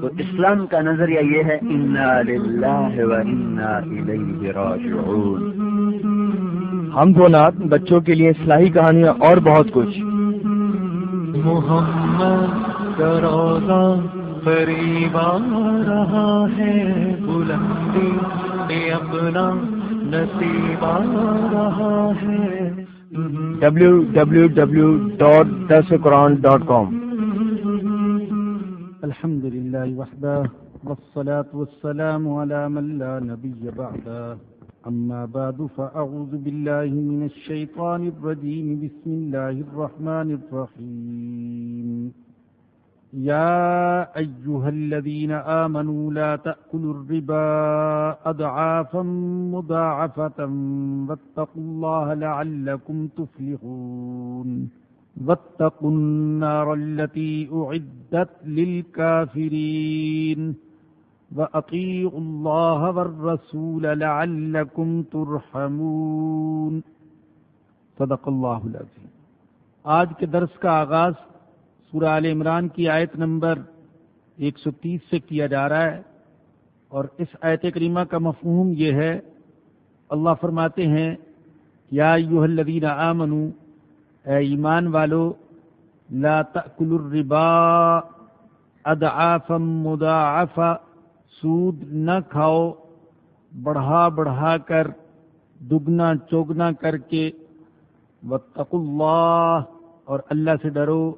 تو اسلام کا نظریہ یہ ہے ہم دو نات بچوں کے لیے اصلاحی کہانیاں اور بہت کچھ۔ محمد قریب آ رہا ہے بلندی اپنا نصیب آ رہا ہے۔ ڈبلو الحمد لله وحده، والصلاة والسلام على من لا نبي بعده. أما بعد، فأعوذ بالله من الشيطان الرجيم. بسم الله الرحمن الرحيم. يا أيها الذين آمنوا، لا تأكلوا الربا أضعافا مضاعفة، واتقوا الله لعلكم تفلحون. واتقوا النار التي أعدت للكافرين وأطيعوا الله والرسول لعلكم ترحمون. صدق اللہ العظیم آج کے درس کا آغاز سورہ آل عمران کی آیت نمبر 130 سے کیا جا رہا ہے اور اس آیت کریمہ کا مفہوم یہ ہے، اللہ فرماتے ہیں، یا ایوہ الذین آمنوا اے ایمان والو، لا تأکل الربا ادعافا مضاعفا، سود نہ کھاؤ، بڑھا بڑھا کر، دگنا چوگنا کر کے، واتقوا اللہ اور اللہ سے ڈرو،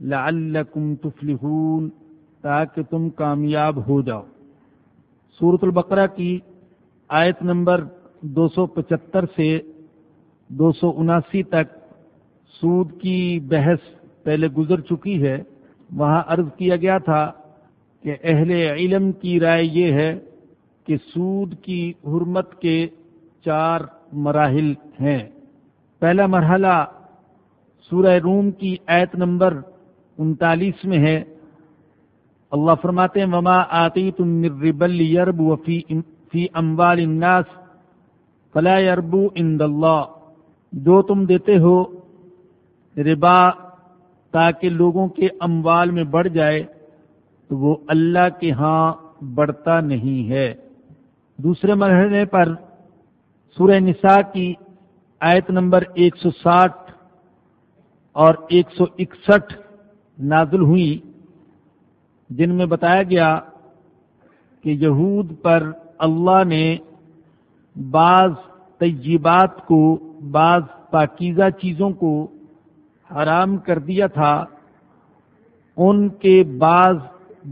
لعلکم تفلحون، تاکہ تم کامیاب ہو جاؤ۔ سورت البقرہ کی آیت نمبر دو سو پچہتر سے دو سو اناسی تک سود کی بحث پہلے گزر چکی ہے، وہاں عرض کیا گیا تھا کہ اہل علم کی رائے یہ ہے کہ سود کی حرمت کے چار مراحل ہیں۔ پہلا مرحلہ سورہ روم کی آیت نمبر انتالیس میں ہے۔ اللہ فرماتے ہیں، وما آتی تم ربل یرب وفی فی اموال الناس فلا یربو عند اللہ جو تم دیتے ہو ربا تاکہ لوگوں کے اموال میں بڑھ جائے، تو وہ اللہ کے ہاں بڑھتا نہیں ہے۔ دوسرے مرحلے پر سورہ نساء کی آیت نمبر ایک سو ساٹھ اور ایک سو اکسٹھ نازل ہوئی، جن میں بتایا گیا کہ یہود پر اللہ نے بعض تجیبات کو، بعض پاکیزہ چیزوں کو حرام کر دیا تھا ان کے بعض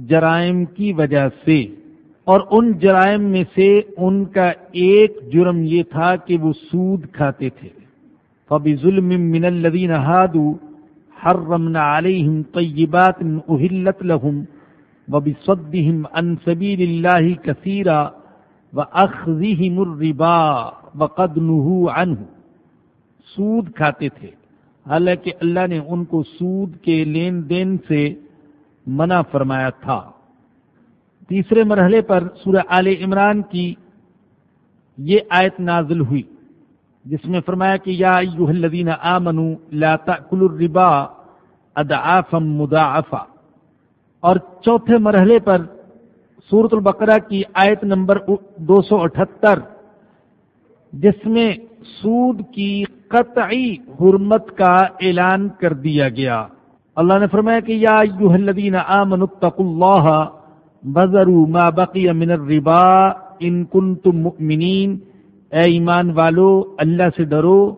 جرائم کی وجہ سے۔ اور ان جرائم میں سے ان کا ایک جرم یہ تھا کہ وہ سود کھاتے تھے۔ فبی ظلم من الذین ہادو حرمنا علیہم طیبات اہلت لہم وبصدہم عن سبیل اللہ کثیرا واخذہم الربا وقد نہو سود کھاتے تھے۔ حالانکہ اللہ نے ان کو سود کے لین دین سے منع فرمایا تھا۔ تیسرے مرحلے پر سورہ آل عمران کی یہ آیت نازل ہوئی، جس میں فرمایا کہ یا ایوہ الذین آمنوا لا تأکلوا الربا ادعافا مضاعفا۔ اور چوتھے مرحلے پر سورت البقرہ کی آیت نمبر دو سو اٹھتر، جس میں سود کی قطعی حرمت کا اعلان کر دیا گیا۔ اللہ نے فرمایا کہ یا ایوہ الذین آمنوا اتقوا اللہ بذروا ما بقی من الربا ان کنتم مؤمنین۔ اے ایمان والو، اللہ سے ڈرو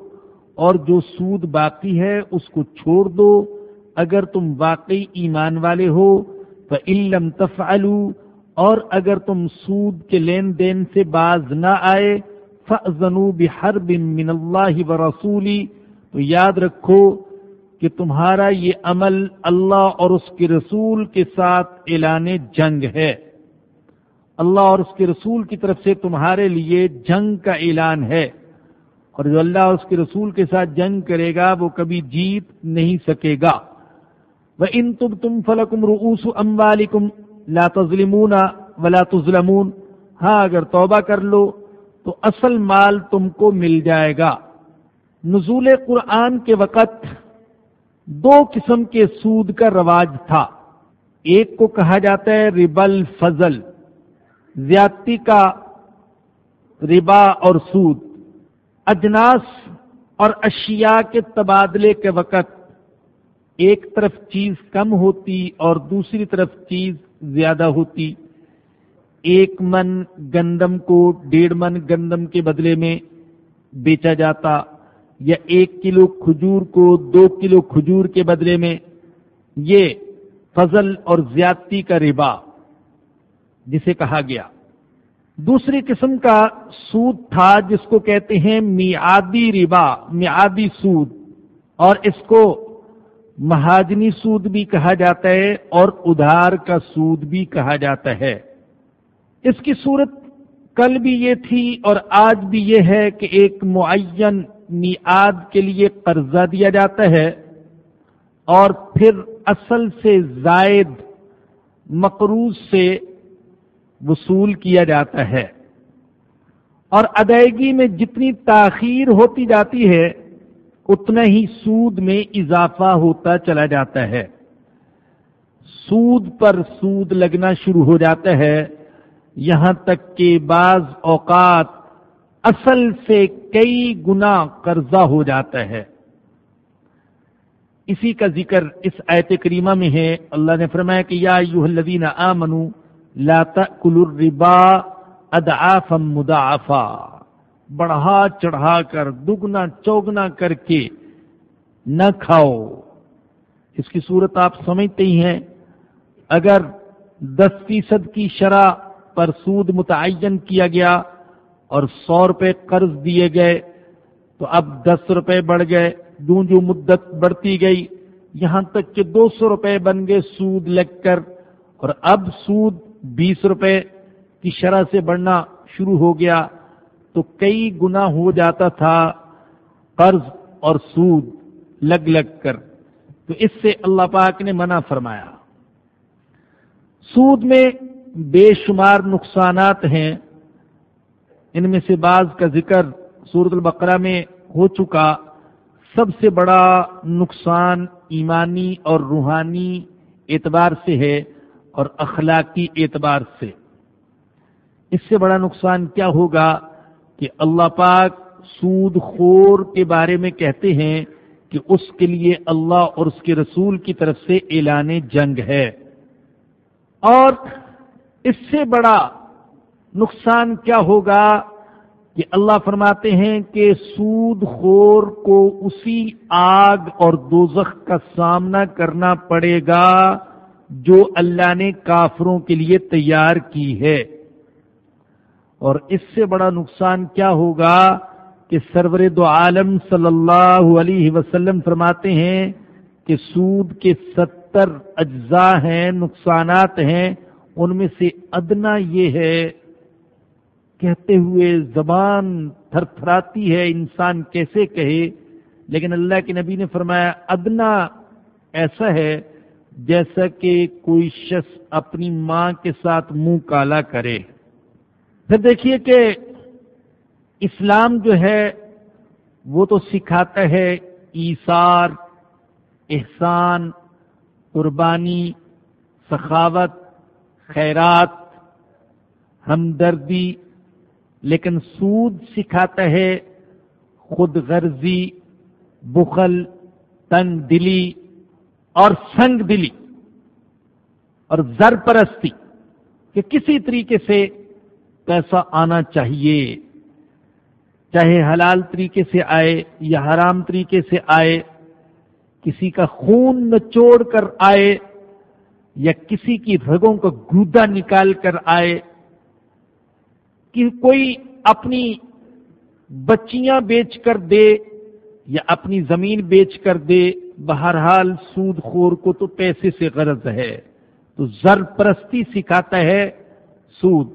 اور جو سود باقی ہے اس کو چھوڑ دو۔ اگر تم واقعی ایمان والے ہو، فَإِن تفعلوا اور اگر تم سود کے لین دین سے باز نہ آئے فَأْذَنُوا بِحَرْبٍ مِّنَ اللَّهِ وَرَسُولِهِ تو یاد رکھو کہ تمہارا یہ عمل اللہ اور اس کے رسول کے ساتھ اعلان جنگ ہے۔ اللہ اور اس کے رسول کی طرف سے تمہارے لیے جنگ کا اعلان ہے۔ اور جو اللہ اور اس کے رسول کے ساتھ جنگ کرے گا وہ کبھی جیت نہیں سکے گا۔ وہ ان تم تم فلکم رؤوس اموالکم لا تظلمون ولا تظلمون۔ ہاں اگر توبہ کر لو تو اصل مال تم کو مل جائے گا۔ نزول قرآن کے وقت دو قسم کے سود کا رواج تھا۔ ایک کو کہا جاتا ہے ربل فضل زیادتی کا ربا اور سود۔ اجناس اور اشیاء کے تبادلے کے وقت ایک طرف چیز کم ہوتی اور دوسری طرف چیز زیادہ ہوتی۔ ایک من گندم کو ڈیڑھ من گندم کے بدلے میں بیچا جاتا یا ایک کلو کھجور کو دو کلو کھجور کے بدلے میں، یہ فضل اور زیادتی کا ربا، جسے کہا گیا۔ دوسری قسم کا سود تھا جس کو کہتے ہیں میادی ربا میادی سود، اور اس کو مہاجنی سود بھی کہا جاتا ہے اور ادھار کا سود بھی کہا جاتا ہے۔ اس کی صورت کل بھی یہ تھی اور آج بھی یہ ہے کہ ایک معین میعاد کے لیے قرضہ دیا جاتا ہے اور پھر اصل سے زائد مقروض سے وصول کیا جاتا ہے اور ادائیگی میں جتنی تاخیر ہوتی جاتی ہے، اتنا ہی سود میں اضافہ ہوتا چلا جاتا ہے۔ سود پر سود لگنا شروع ہو جاتا ہے۔ یہاں تک کہ بعض اوقات اصل سے کئی گنا قرضہ ہو جاتا ہے۔ اسی کا ذکر اس آیت کریمہ میں ہے۔ اللہ نے فرمایا کہ یا الذین آمنو لا تأکلوا الربا ادعافا مضاعفا۔ بڑھا چڑھا کر، دگنا چوگنا کر کے نہ کھاؤ۔ اس کی صورت آپ سمجھتے ہی ہیں۔ اگر دس فیصد کی شرح پر سود متعین کیا گیا اور سو روپے قرض دیے گئے تو اب دس روپے بڑھ گئے۔ جو جو مدت بڑھتی گئی۔ یہاں تک کہ دو سو روپے بن گئے سود لگ کر۔ اور اب سود بیس روپے کی شرح سے بڑھنا شروع ہو گیا۔ تو کئی گنا ہو جاتا تھا قرض اور سود لگ لگ کر۔ تو اس سے اللہ پاک نے منع فرمایا۔ سود میں بے شمار نقصانات ہیں۔ ان میں سے بعض کا ذکر سورت البقرہ میں ہو چکا۔ سب سے بڑا نقصان ایمانی اور روحانی اعتبار سے ہے اور اخلاقی اعتبار سے۔ اس سے بڑا نقصان کیا ہوگا کہ اللہ پاک سود خور کے بارے میں کہتے ہیں کہ اس کے لیے اللہ اور اس کے رسول کی طرف سے اعلان جنگ ہے۔ اور اس سے بڑا نقصان کیا ہوگا کہ اللہ فرماتے ہیں کہ سود خور کو اسی آگ اور دوزخ کا سامنا کرنا پڑے گا جو اللہ نے کافروں کے لیے تیار کی ہے۔ اور اس سے بڑا نقصان کیا ہوگا کہ سرور دو عالم صلی اللہ علیہ وسلم فرماتے ہیں کہ سود کے ستر اجزاء ہیں، نقصانات ہیں۔ ان میں سے ادنا یہ ہے، کہتے ہوئے زبان تھر تھراتی ہے، انسان کیسے کہے؟ لیکن اللہ کے نبی نے فرمایا، ادنا ایسا ہے جیسا کہ کوئی شخص اپنی ماں کے ساتھ منہ کالا کرے۔ پھر دیکھیے کہ اسلام جو ہے، وہ تو سکھاتا ہے ایثار، احسان، قربانی، سخاوت خیرات، ہمدردی، لیکن سود سکھاتا ہے خود غرضی، بخل، تنگ دلی اور سنگ دلی اور زر پرستی کہ کسی طریقے سے پیسہ آنا چاہیے۔ چاہے حلال طریقے سے آئے یا حرام طریقے سے آئے، کسی کا خون نچوڑ کر آئے یا کسی کی رگوں کا گودا نکال کر آئے، کہ کوئی اپنی بچیاں بیچ کر دے یا اپنی زمین بیچ کر دے، بہرحال سود خور کو تو پیسے سے غرض ہے، تو زر پرستی سکھاتا ہے سود۔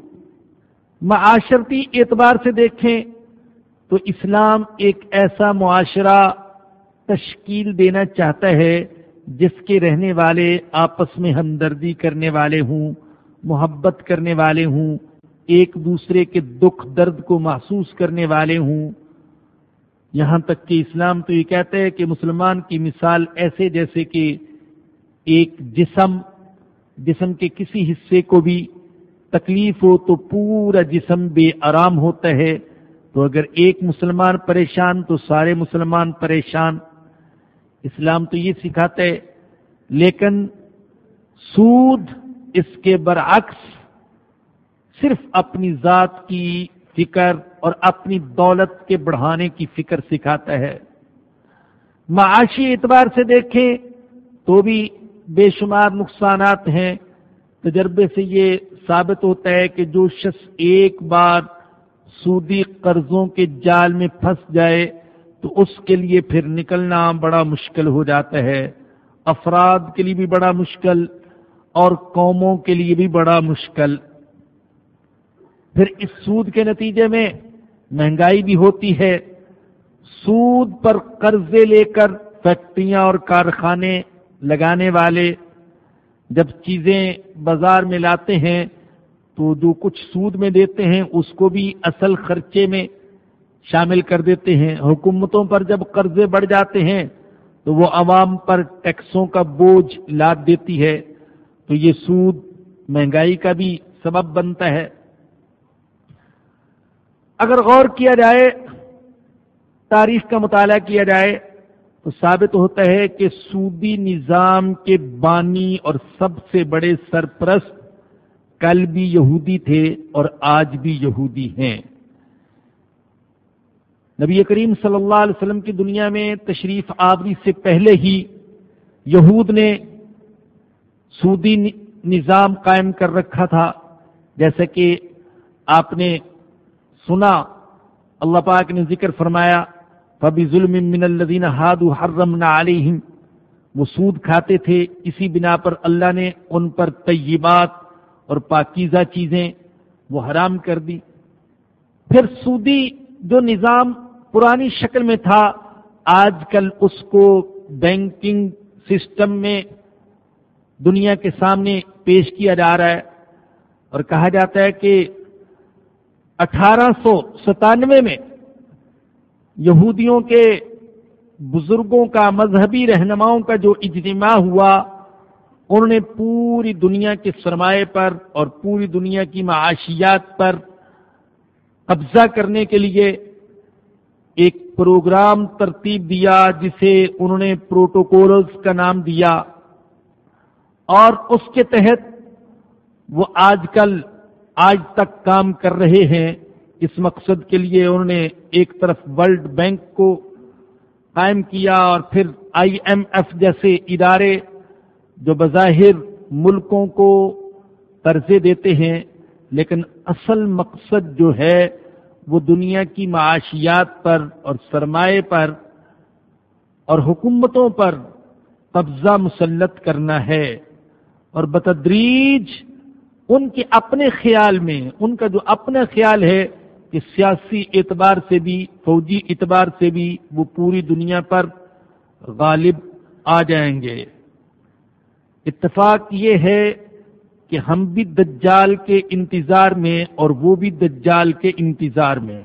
معاشرتی اعتبار سے دیکھیں تو اسلام ایک ایسا معاشرہ تشکیل دینا چاہتا ہے جس کے رہنے والے آپس میں ہمدردی کرنے والے ہوں، محبت کرنے والے ہوں، ایک دوسرے کے دکھ درد کو محسوس کرنے والے ہوں۔ یہاں تک کہ اسلام تو یہ کہتا ہے کہ مسلمان کی مثال ایسے جیسے کہ ایک جسم جسم کے کسی حصے کو بھی تکلیف ہو تو پورا جسم بے آرام ہوتا ہے۔ تو اگر ایک مسلمان پریشان تو سارے مسلمان پریشان۔ اسلام تو یہ سکھاتا ہے لیکن سود اس کے برعکس صرف اپنی ذات کی فکر اور اپنی دولت کے بڑھانے کی فکر سکھاتا ہے۔ معاشی اعتبار سے دیکھیں تو بھی بے شمار نقصانات ہیں۔ تجربے سے یہ ثابت ہوتا ہے کہ جو شخص ایک بار سودی قرضوں کے جال میں پھنس جائے تو اس کے لیے پھر نکلنا بڑا مشکل ہو جاتا ہے، افراد کے لیے بھی بڑا مشکل اور قوموں کے لیے بھی بڑا مشکل۔ پھر اس سود کے نتیجے میں مہنگائی بھی ہوتی ہے۔ سود پر قرضے لے کر فیکٹریاں اور کارخانے لگانے والے جب چیزیں بازار میں لاتے ہیں تو جو کچھ سود میں دیتے ہیں، اس کو بھی اصل خرچے میں شامل کر دیتے ہیں۔ حکومتوں پر جب قرضے بڑھ جاتے ہیں، تو وہ عوام پر ٹیکسوں کا بوجھ لاد دیتی ہے۔ تو یہ سود مہنگائی کا بھی سبب بنتا ہے۔ اگر غور کیا جائے، تاریخ کا مطالعہ کیا جائے، تو ثابت ہوتا ہے کہ سودی نظام کے بانی اور سب سے بڑے سرپرست کل بھی یہودی تھے اور آج بھی یہودی ہیں۔ نبی کریم صلی اللہ علیہ وسلم کی دنیا میں تشریف آوری سے پہلے ہی یہود نے سودی نظام قائم کر رکھا تھا۔ جیسے کہ آپ نے سنا، اللہ پاک نے ذکر فرمایا فبی ظلم من الدین ہاد حرم نہ وہ سود کھاتے تھے، اسی بنا پر اللہ نے ان پر طیبات اور پاکیزہ چیزیں وہ حرام کر دی۔ پھر سودی جو نظام پرانی شکل میں تھا، آج کل اس کو بینکنگ سسٹم میں دنیا کے سامنے پیش کیا جا رہا ہے۔ اور کہا جاتا ہے کہ اٹھارہ سو ستانوے میں یہودیوں کے بزرگوں کا مذہبی رہنماؤں کا جو اجتماع ہوا، انہوں نے پوری دنیا کے سرمایہ پر اور پوری دنیا کی معاشیات پر قبضہ کرنے کے لیے ایک پروگرام ترتیب دیا جسے انہوں نے پروٹوکولز کا نام دیا اور اس کے تحت وہ آج کل آج تک کام کر رہے ہیں۔ اس مقصد کے لیے انہوں نے ایک طرف ورلڈ بینک کو قائم کیا اور پھر آئی ایم ایف جیسے ادارے جو بظاہر ملکوں کو قرضے دیتے ہیں، لیکن اصل مقصد جو ہے وہ دنیا کی معاشیات پر اور سرمایہ پر اور حکومتوں پر قبضہ مسلط کرنا ہے اور بتدریج ان کے اپنے خیال میں، ان کا جو اپنا خیال ہے کہ سیاسی اعتبار سے بھی، فوجی اعتبار سے بھی وہ پوری دنیا پر غالب آ جائیں گے۔ اتفاق یہ ہے کہ ہم بھی دجال کے انتظار میں اور وہ بھی دجال کے انتظار میں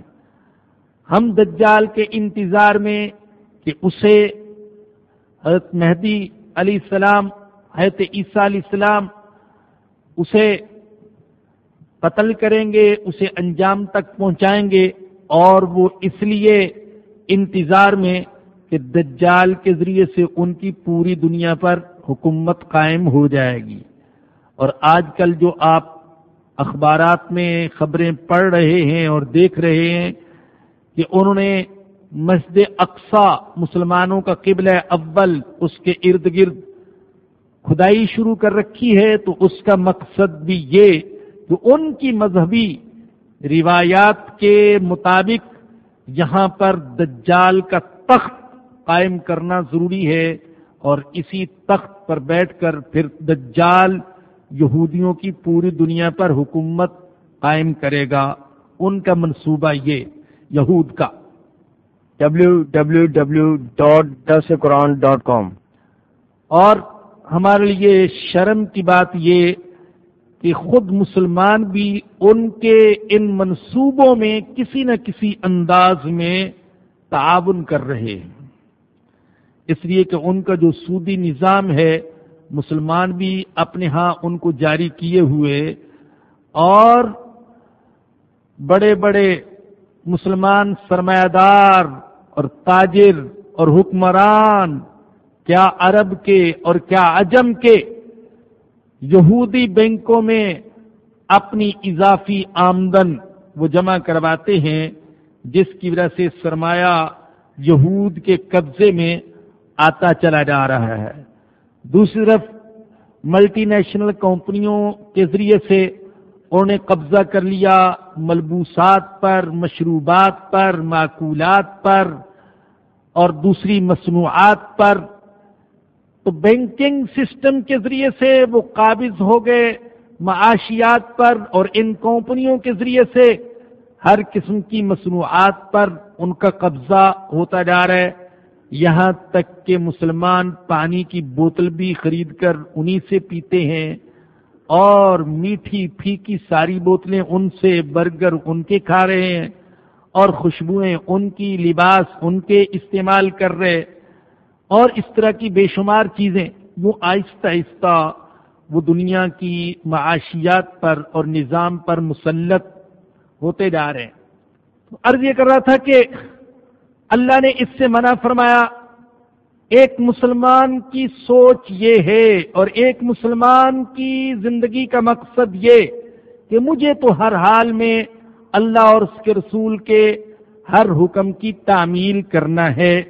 ہم دجال کے انتظار میں کہ اسے حضرت مہدی علیہ السلام، حضرت عیسیٰ علیہ السلام اسے قتل کریں گے، اسے انجام تک پہنچائیں گے اور وہ اس لیے انتظار میں کہ دجال کے ذریعے سے ان کی پوری دنیا پر حکومت قائم ہو جائے گی۔ اور آج کل جو آپ اخبارات میں خبریں پڑھ رہے ہیں اور دیکھ رہے ہیں کہ انہوں نے مسجد اقسا مسلمانوں کا قبل اول اس کے ارد گرد کھدائی شروع کر رکھی ہے، تو اس کا مقصد بھی یہ کہ ان کی مذہبی روایات کے مطابق یہاں پر دجال کا تخت قائم کرنا ضروری ہے اور اسی تخت پر بیٹھ کر پھر دجال یہودیوں کی پوری دنیا پر حکومت قائم کرے گا ان کا منصوبہ یہ یہود کا۔ www.dasquran.com اور ہمارے لیے شرم کی بات یہ کہ خود مسلمان بھی ان کے ان منصوبوں میں کسی نہ کسی انداز میں تعاون کر رہے ہیں۔ اس لیے کہ ان کا جو سودی نظام ہے مسلمان بھی اپنے ہاں ان کو جاری کیے ہوئے اور بڑے بڑے مسلمان سرمایہ دار اور تاجر اور حکمران، کیا عرب کے اور کیا عجم کے یہودی بینکوں میں اپنی اضافی آمدن وہ جمع کرواتے ہیں، جس کی وجہ سے سرمایہ یہود کے قبضے میں آتا چلا جا رہا ہے۔ دوسری طرف ملٹی نیشنل کمپنیوں کے ذریعے سے انہوں نے قبضہ کر لیا ملبوسات پر، مشروبات پر، معقولات پر اور دوسری مصنوعات پر۔ تو بینکنگ سسٹم کے ذریعے سے وہ قابض ہو گئے معاشیات پر اور ان کمپنیوں کے ذریعے سے ہر قسم کی مصنوعات پر ان کا قبضہ ہوتا جا رہا ہے۔ یہاں تک کہ مسلمان پانی کی بوتل بھی خرید کر انہی سے پیتے ہیں اور میٹھی پھیکی ساری بوتلیں ان سے برگر ان کے کھا رہے ہیں اور خوشبوئیں ان کی لباس ان کے استعمال کر رہے اور اس طرح کی بے شمار چیزیں، وہ آہستہ آہستہ وہ دنیا کی معاشیات پر اور نظام پر مسلط ہوتے جا رہے ہیں۔ عرض یہ کر رہا تھا کہ اللہ نے اس سے منع فرمایا، ایک مسلمان کی سوچ یہ ہے اور ایک مسلمان کی زندگی کا مقصد یہ کہ مجھے تو ہر حال میں اللہ اور اس کے رسول کے ہر حکم کی تعمیل کرنا ہے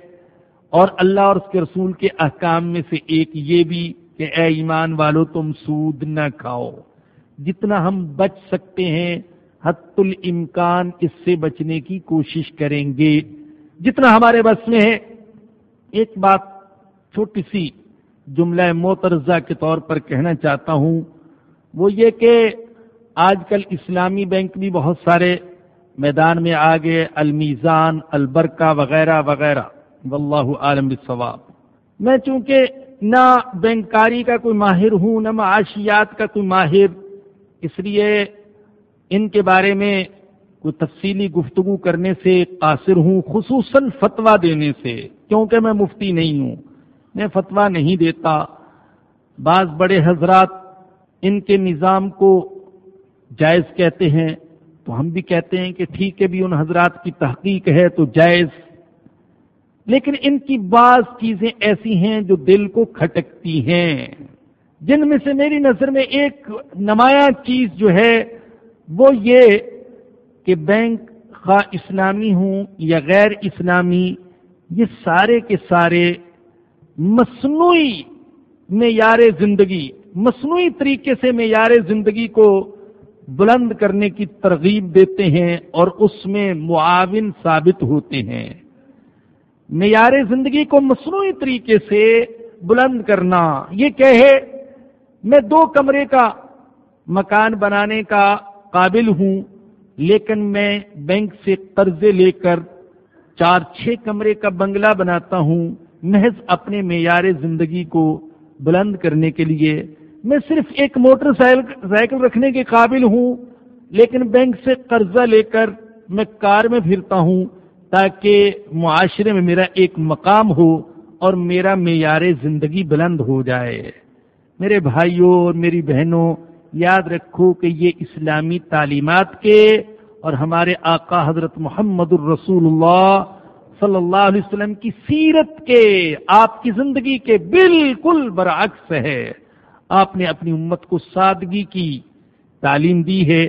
اور اللہ اور اس کے رسول کے احکام میں سے ایک یہ بھی کہ اے ایمان والو، تم سود نہ کھاؤ۔ جتنا ہم بچ سکتے ہیں حت الامکان اس سے بچنے کی کوشش کریں گے۔ جتنا ہمارے بس میں ہے، ایک بات چھوٹی سی جملہ موترزہ کے طور پر کہنا چاہتا ہوں، وہ یہ کہ آج کل اسلامی بینک بھی بہت سارے میدان میں آگے المیزان، البرکہ وغیرہ وغیرہ۔ واللہ عالم بالصواب۔ میں چونکہ نہ بینکاری کا کوئی ماہر ہوں، نہ معاشیات کا کوئی ماہر، اس لیے ان کے بارے میں کوئی تفصیلی گفتگو کرنے سے قاصر ہوں، خصوصاً فتوا دینے سے، کیونکہ میں مفتی نہیں ہوں، میں فتوا نہیں دیتا۔ بعض بڑے حضرات ان کے نظام کو جائز کہتے ہیں، تو ہم بھی کہتے ہیں کہ ٹھیک ہے بھی ان حضرات کی تحقیق ہے تو جائز۔ لیکن ان کی بعض چیزیں ایسی ہیں جو دل کو کھٹکتی ہیں۔ جن میں سے میری نظر میں ایک نمایاں چیز جو ہے، وہ یہ کہ بینک خواہ اسلامی ہوں یا غیر اسلامی، یہ سارے کے سارے مصنوعی معیار زندگی، مصنوعی طریقے سے معیار زندگی کو بلند کرنے کی ترغیب دیتے ہیں اور اس میں معاون ثابت ہوتے ہیں۔ معیار زندگی کو مصنوعی طریقے سے بلند کرنا، یہ کہے، میں دو کمرے کا مکان بنانے کا قابل ہوں لیکن میں بینک سے قرضے لے کر چار چھ کمرے کا بنگلہ بناتا ہوں، محض اپنے معیار زندگی کو بلند کرنے کے لیے۔ میں صرف ایک موٹر سائیکل رکھنے کے قابل ہوں، لیکن بینک سے قرضہ لے کر میں کار میں پھرتا ہوں تاکہ معاشرے میں میرا ایک مقام ہو اور میرا معیار زندگی بلند ہو جائے۔ میرے بھائیوں اور میری بہنوں یاد رکھو کہ یہ اسلامی تعلیمات کے اور ہمارے آقا حضرت محمد الرسول اللہ صلی اللہ علیہ وسلم کی سیرت کے، آپ کی زندگی کے بالکل برعکس ہے۔ آپ نے اپنی امت کو سادگی کی، تعلیم دی ہے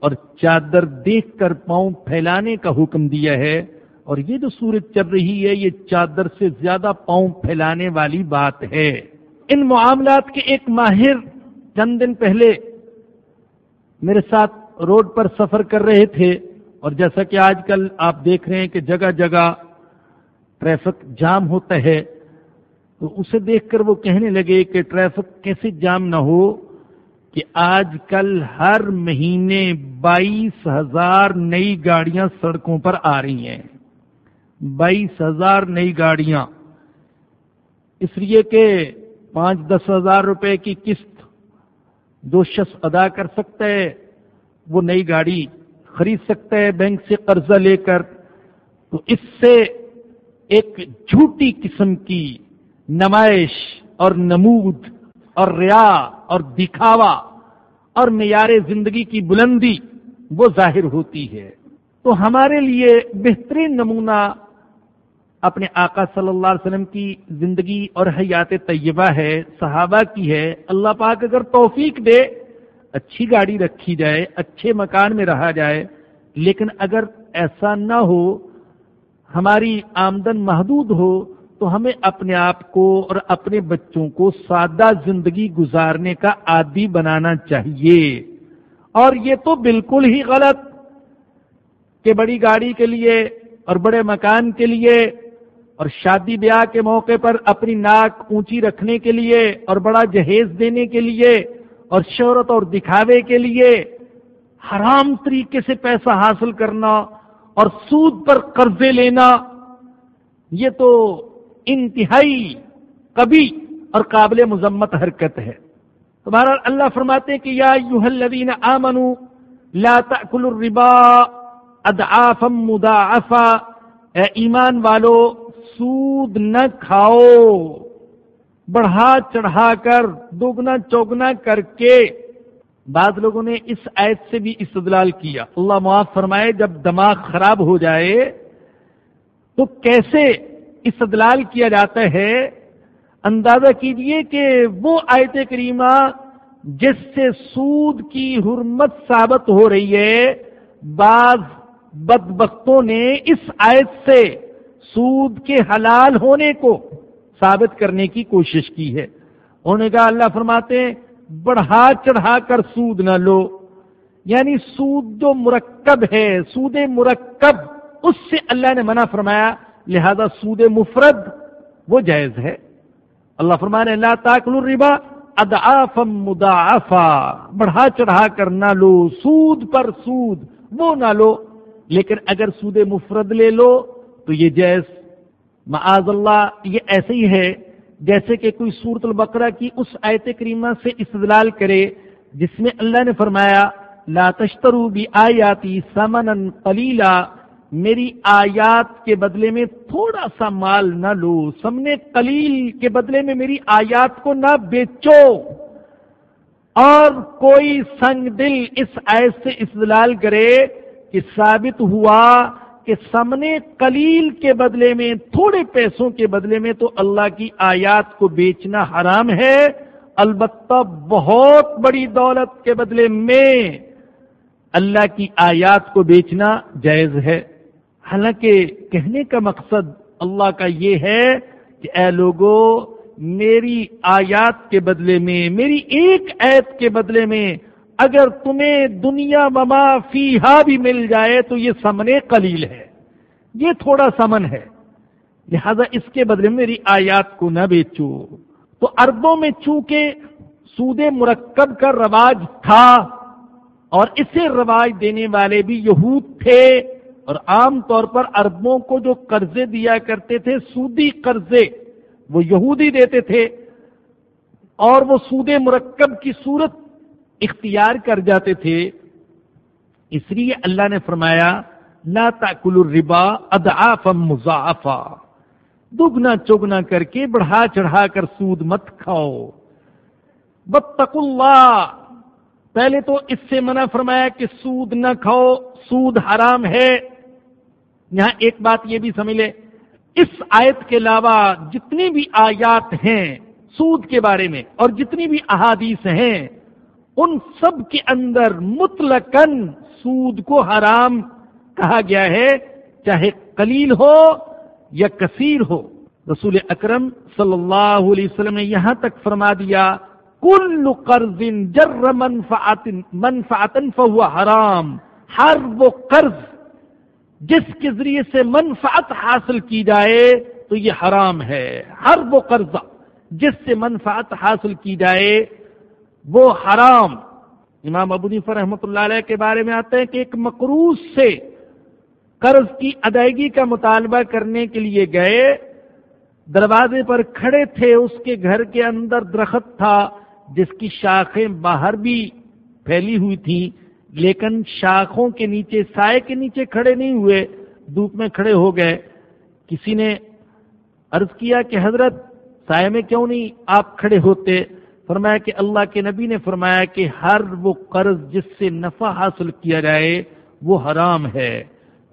اور چادر دیکھ کر پاؤں پھیلانے کا حکم دیا ہے۔ اور یہ جو سورج چل رہی ہے، یہ چادر سے زیادہ پاؤں پھیلانے والی بات ہے۔ ان معاملات کے ایک ماہر چند دن پہلے میرے ساتھ روڈ پر سفر کر رہے تھے اور جیسا کہ آج کل آپ دیکھ رہے ہیں کہ جگہ جگہ ٹریفک جام ہوتا ہے، تو اسے دیکھ کر وہ کہنے لگے کہ ٹریفک کیسے جام نہ ہو کہ آج کل ہر مہینے بائیس ہزار نئی گاڑیاں سڑکوں پر آ رہی ہیں۔ بائیس ہزار نئی گاڑیاں۔ اس لیے کہ پانچ دس ہزار روپے کی قسط جو شخص ادا کر سکتا ہے، وہ نئی گاڑی خرید سکتا ہے بینک سے قرضہ لے کر۔ تو اس سے ایک جھوٹی قسم کی نمائش اور نمود اور ریا اور دکھاوا اور معیار زندگی کی بلندی وہ ظاہر ہوتی ہے۔ تو ہمارے لیے بہترین نمونہ اپنے آقا صلی اللہ علیہ وسلم کی زندگی اور حیات طیبہ ہے، صحابہ کی ہے۔ اللہ پاک اگر توفیق دے، اچھی گاڑی رکھی جائے، اچھے مکان میں رہا جائے، لیکن اگر ایسا نہ ہو، ہماری آمدن محدود ہو، تو ہمیں اپنے آپ کو اور اپنے بچوں کو سادہ زندگی گزارنے کا عادی بنانا چاہیے۔ اور یہ تو بالکل ہی غلط کہ بڑی گاڑی کے لیے اور بڑے مکان کے لیے اور شادی بیاہ کے موقع پر اپنی ناک اونچی رکھنے کے لیے اور بڑا جہیز دینے کے لیے اور شہرت اور دکھاوے کے لیے حرام طریقے سے پیسہ حاصل کرنا اور سود پر قرضے لینا، یہ تو انتہائی کبھی اور قابل مذمت حرکت ہے۔ تمہارا اللہ فرماتے ہیں کہ یا الذین آمنو لا تأکل الربا ادعافا مضاعفا، اے ایمان والو سود نہ کھاؤ۔ بڑھا چڑھا کر، دوگنا چوگنا کر کے۔ بعض لوگوں نے اس آیت سے بھی استدلال کیا۔ اللہ معاف فرمائے، جب دماغ خراب ہو جائے، تو کیسے استدلال کیا جاتا ہے؟ اندازہ کیجیے کہ وہ آیت کریمہ جس سے سود کی حرمت ثابت ہو رہی ہے، بعض بدبختوں نے اس آیت سے سود کے حلال ہونے کو ثابت کرنے کی کوشش کی ہے۔ انہوں نے کہا، اللہ فرماتے ہیں، بڑھا چڑھا کر سود نہ لو۔ یعنی سود جو مرکب ہے، سود مرکب، اس سے اللہ نے منع فرمایا، لہذا سود مفرد وہ جائز ہے۔ اللہ فرمانے اللہ تاکل الربا ادعافا مضاعفا۔ بڑھا چڑھا کر نہ لو، سود پر سود وہ نہ لو۔ لیکن اگر سود مفرد لے لو تو یہ جیز، معاذ اللہ، یہ ایسے ہی ہے جیسے کہ کوئی سورت البقرہ کی اس آیت کریمہ سے استدلال کرے جس میں اللہ نے فرمایا، لا تشترو بھی آیاتی سمن قلیلا، میری آیات کے بدلے میں تھوڑا سا مال نہ لو سمنے قلیل کے بدلے میں میری آیات کو نہ بیچو۔ اور کوئی سنگ دل اس آیت سے استدلال کرے کہ ثابت ہوا کہ سمنے قلیل کے بدلے میں، تھوڑے پیسوں کے بدلے میں تو اللہ کی آیات کو بیچنا حرام ہے۔ البتہ بہت بڑی دولت کے بدلے میں اللہ کی آیات کو بیچنا جائز ہے۔ حالانکہ کہنے کا مقصد اللہ کا یہ ہے کہ اے لوگوں میری آیات کے بدلے میں، میری ایک ایت کے بدلے میں اگر تمہیں دنیا مما فی بھی مل جائے تو یہ سمنے قلیل ہے۔ یہ تھوڑا سمن ہے۔ لہذا اس کے بدلے میری آیات کو نہ بیچو۔ تو اربوں میں چونکہ سود مرکب کا رواج تھا اور اسے رواج دینے والے بھی یہود تھے اور عام طور پر اربوں کو جو قرضے دیا کرتے تھے، سودی قرضے، وہ یہودی دیتے تھے اور وہ سود مرکب کی صورت اختیار کر جاتے تھے۔ اس لیے اللہ نے فرمایا، لا تاکل الربا اضعافا مضاعفا۔ دگنا چگنا کر کے بڑھا چڑھا کر سود مت کھاؤ۔ بتق اللہ۔ پہلے تو اس سے منع فرمایا کہ سود نہ کھاؤ، سود حرام ہے۔ یہاں ایک بات یہ بھی سمجھ لے اس آیت کے علاوہ جتنی بھی آیات ہیں سود کے بارے میں اور جتنی بھی احادیث ہیں ان سب کے اندر مطلقاً سود کو حرام کہا گیا ہے، چاہے قلیل ہو یا کثیر ہو۔ رسول اکرم صلی اللہ علیہ وسلم نے یہاں تک فرما دیا، کل قرض جر منفعت منفعت فهو حرام۔ ہر وہ قرض جس کے ذریعے سے منفعت حاصل کی جائے تو یہ حرام ہے۔ ہر وہ قرض جس سے منفعت حاصل کی جائے وہ حرام۔ امام ابو نیفر رحمۃ اللہ علیہ کے بارے میں آتے ہیں کہ ایک مقروض سے قرض کی ادائیگی کا مطالبہ کرنے کے لیے گئے، دروازے پر کھڑے تھے، اس کے گھر کے اندر درخت تھا، جس کی شاخیں باہر بھی پھیلی ہوئی تھیں، لیکن شاخوں کے نیچے، سائے کے نیچے کھڑے نہیں ہوئے، دھوپ میں کھڑے ہو گئے۔ کسی نے عرض کیا کہ حضرت، سائے میں کیوں نہیں آپ کھڑے ہوتے؟ فرمایا کہ اللہ کے نبی نے فرمایا کہ ہر وہ قرض جس سے نفع حاصل کیا جائے وہ حرام ہے۔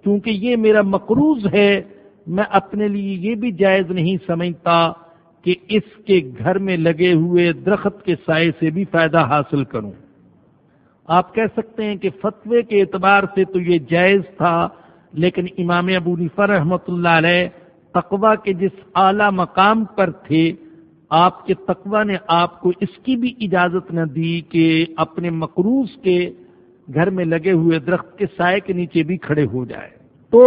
کیونکہ یہ میرا مقروض ہے، میں اپنے لیے یہ بھی جائز نہیں سمجھتا کہ اس کے گھر میں لگے ہوئے درخت کے سائے سے بھی فائدہ حاصل کروں۔ آپ کہہ سکتے ہیں کہ فتوے کے اعتبار سے تو یہ جائز تھا، لیکن امام ابو نفر رحمۃ اللہ علیہ تقوا کے جس اعلی مقام پر تھے آپ کے تقوا نے آپ کو اس کی بھی اجازت نہ دی کہ اپنے مقروض کے گھر میں لگے ہوئے درخت کے سائے کے نیچے بھی کھڑے ہو جائے تو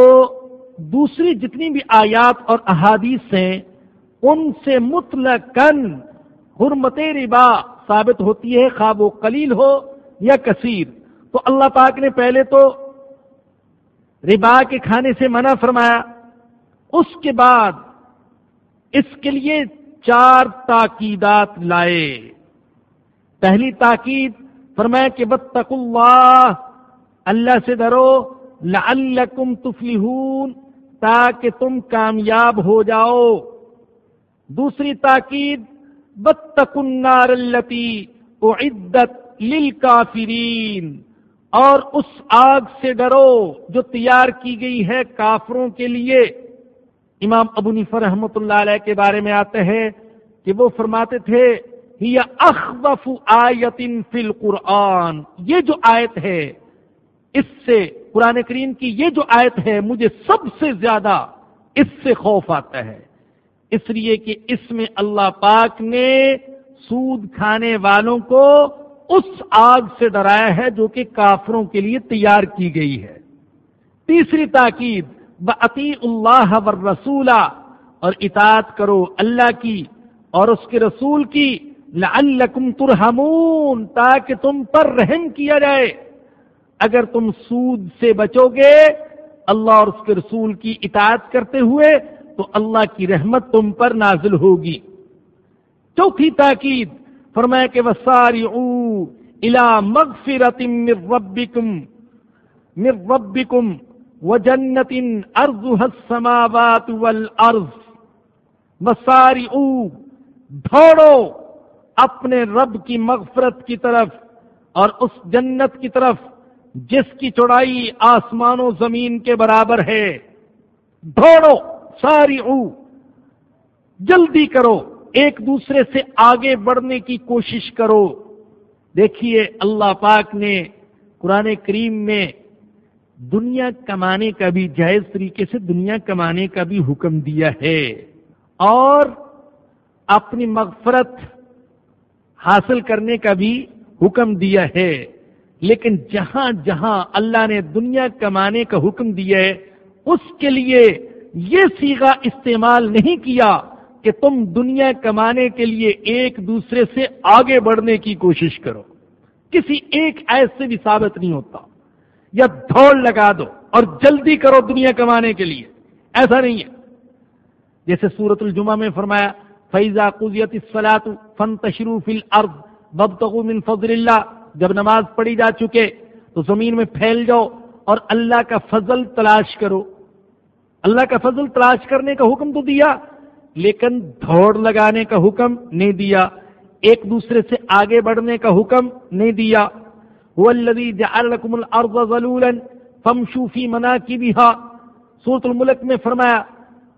دوسری جتنی بھی آیات اور احادیث ہیں، ان سے مطلقاً حرمت ربا ثابت ہوتی ہے، خواب و قلیل ہو یا کثیر۔ تو اللہ پاک نے پہلے تو ربا کے کھانے سے منع فرمایا، اس کے بعد اس کے لیے چار تاکیدات لائے۔ پہلی تاکید فرمایا کہ بتق اللہ اللہ سے ڈرو لعلکم تفلحون، تاکہ تم کامیاب ہو جاؤ۔ دوسری تاکید بتق النار التی اعدت للکافرین اور اس آگ سے ڈرو جو تیار کی گئی ہے کافروں کے لیے۔ امام ابو نفر رحمۃ اللہ علیہ کے بارے میں آتے ہیں کہ وہ فرماتے تھے اخبف آیت فی القرآن. یہ جو آیت ہے، اس سے قرآن کریم کی یہ جو آیت ہے، مجھے سب سے زیادہ اس سے خوف آتا ہے۔ اس لیے کہ اس میں اللہ پاک نے سود کھانے والوں کو اس آگ سے ڈرایا ہے جو کہ کافروں کے لیے تیار کی گئی ہے۔ تیسری تاکید بتی اللہ رسولہ اور اطاعت کرو اللہ کی اور اس کے رسول کی لعلکم ترحمون، تاکہ تم پر رحم کیا جائے۔ اگر تم سود سے بچو گے، اللہ اور اس کے رسول کی اطاعت کرتے ہوئے، تو اللہ کی رحمت تم پر نازل ہوگی۔ چوتھی تاکید، فرمایا کہ وساری الا مغفرت من ربکم من ربکم وجنت ارضها السماوات والارض وساری دوڑو اپنے رب کی مغفرت کی طرف اور اس جنت کی طرف جس کی چوڑائی آسمان و زمین کے برابر ہے. دوڑو ساری او جلدی کرو، ایک دوسرے سے آگے بڑھنے کی کوشش کرو. دیکھیے اللہ پاک نے قرآن کریم میں دنیا کمانے کا بھی جائز طریقے سے دنیا کمانے کا بھی حکم دیا ہے اور اپنی مغفرت حاصل کرنے کا بھی حکم دیا ہے۔ لیکن جہاں جہاں اللہ نے دنیا کمانے کا حکم دیا ہے، اس کے لیے یہ سیگا استعمال نہیں کیا کہ تم دنیا کمانے کے لیے ایک دوسرے سے آگے بڑھنے کی کوشش کرو۔ کسی ایک ایسے بھی ثابت نہیں ہوتا۔ یا دوڑ لگا دو اور جلدی کرو دنیا کمانے کے لیے۔ ایسا نہیں ہے۔ جیسے سورت الجمہ میں فرمایا فیضا قزیت فن فن الارض ببتغوا من فضل اللہ جب نماز پڑھی جا چکے تو زمین میں پھیل جاؤ اور اللہ کا فضل تلاش کرو۔ اللہ کا فضل تلاش کرنے کا حکم تو دیا، لیکن دوڑ لگانے کا حکم نہیں دیا۔ ایک دوسرے سے آگے بڑھنے کا حکم نہیں دیا۔ وہ فمشوفی منا کی بھی سورت الملک میں فرمایا،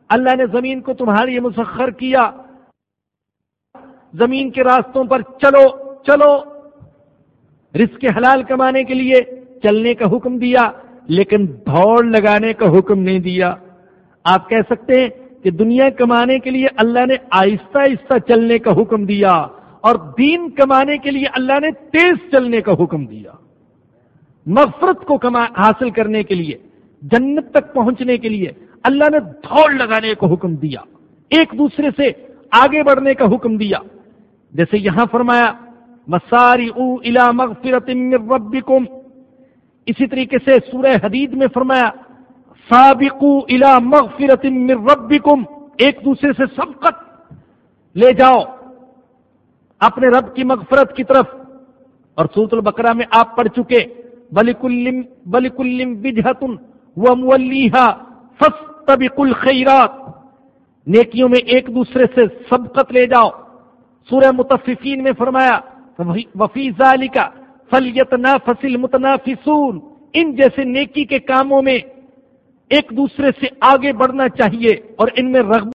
اللہ نے زمین کو تمہاری مسخر کیا۔ زمین کے راستوں پر چلو چلو۔ رزق حلال کمانے کے لیے چلنے کا حکم دیا، لیکن دوڑ لگانے کا حکم نہیں دیا۔ آپ کہہ سکتے ہیں کہ دنیا کمانے کے لیے اللہ نے آہستہ آہستہ چلنے کا حکم دیا۔ اور دین کمانے کے لیے اللہ نے تیز چلنے کا حکم دیا۔ مغفرت کو کما، حاصل کرنے کے لیے، جنت تک پہنچنے کے لیے اللہ نے دوڑ لگانے کا حکم دیا۔ ایک دوسرے سے آگے بڑھنے کا حکم دیا۔ جیسے یہاں فرمایا مساری او الا مغفرت ربکم اسی طریقے سے سورہ حدید میں فرمایا سابقو الى مغفرت من ربکم ایک دوسرے سے سبقت لے جاؤ۔ اپنے رب کی مغفرت کی طرف۔ اور سورت البقرہ میں آپ پڑھ چکے۔ بلی کلم بجہتن و الخیرات نیکیوں میں ایک دوسرے سے سبقت لے جاؤ۔ سورہ متفقین میں فرمایا وفی ذالکا فلیتنافس المتنافسون۔ ان جیسے نیکی کے کاموں میں ایک دوسرے سے آگے بڑھنا چاہیے اور ان میں رغبت